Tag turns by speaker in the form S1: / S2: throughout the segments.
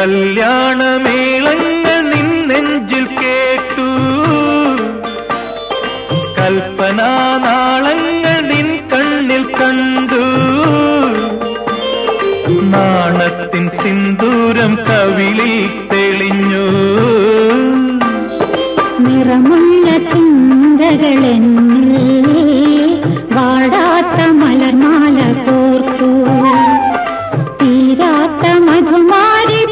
S1: കല്യാണമേളങ്ങൾ നിന്നെഞ്ചിൽ കേട്ടു. കൽപ്പനാ നാളങ്ങൾ നിൻ കണ്ണിൽ കണ്ടു. നാണത്തിൻ സിന്ദൂരം കവിളിൽ തെളിഞ്ഞു.
S2: നിറമുള്ള ചിന്തകളെന്നിൽ വാടാത്ത മലർമാല കോർത്തു. തീരാത്ത മധുമാരി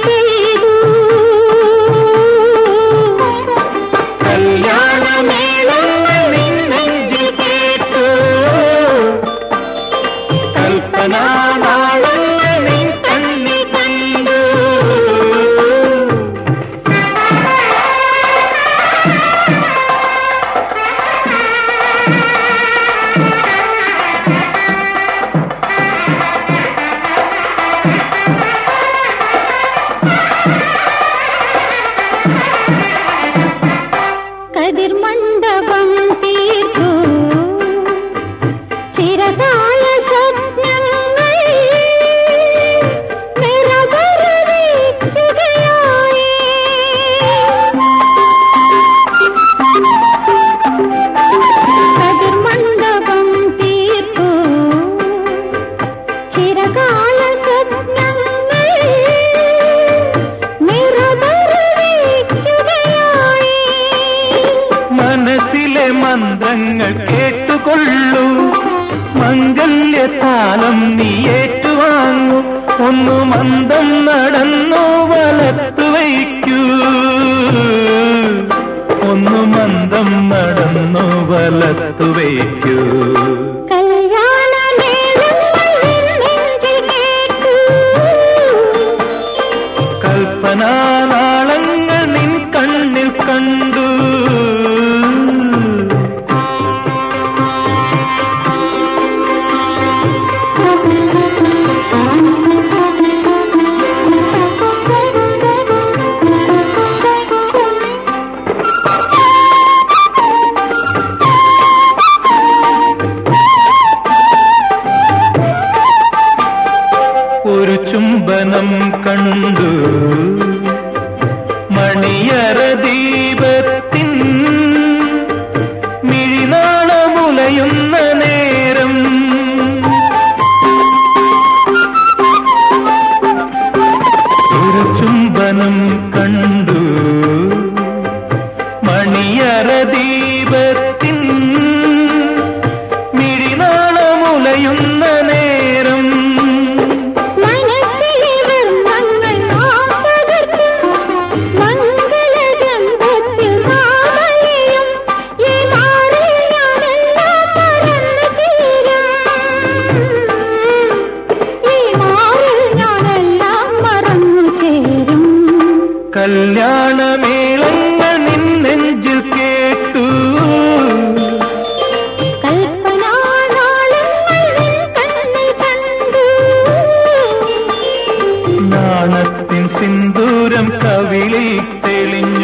S1: മന്ത്രങ്ങൾ കേട്ടുകൊള്ളൂ. മംഗല്യതാലം നീ ഏറ്റുവാങ്ങൂ. ഒന്നു മന്ദം നടന്നു. ചുംബനം കണ്ടു. മണിയറ ദീപത്തിൻ മിഴിനാളമുലയുന്ന നേരം. ഒരു ചുംബനം കണ്ടു. മണിയറ സിന്ദൂരം കവിളിൽ തെളിഞ്ഞു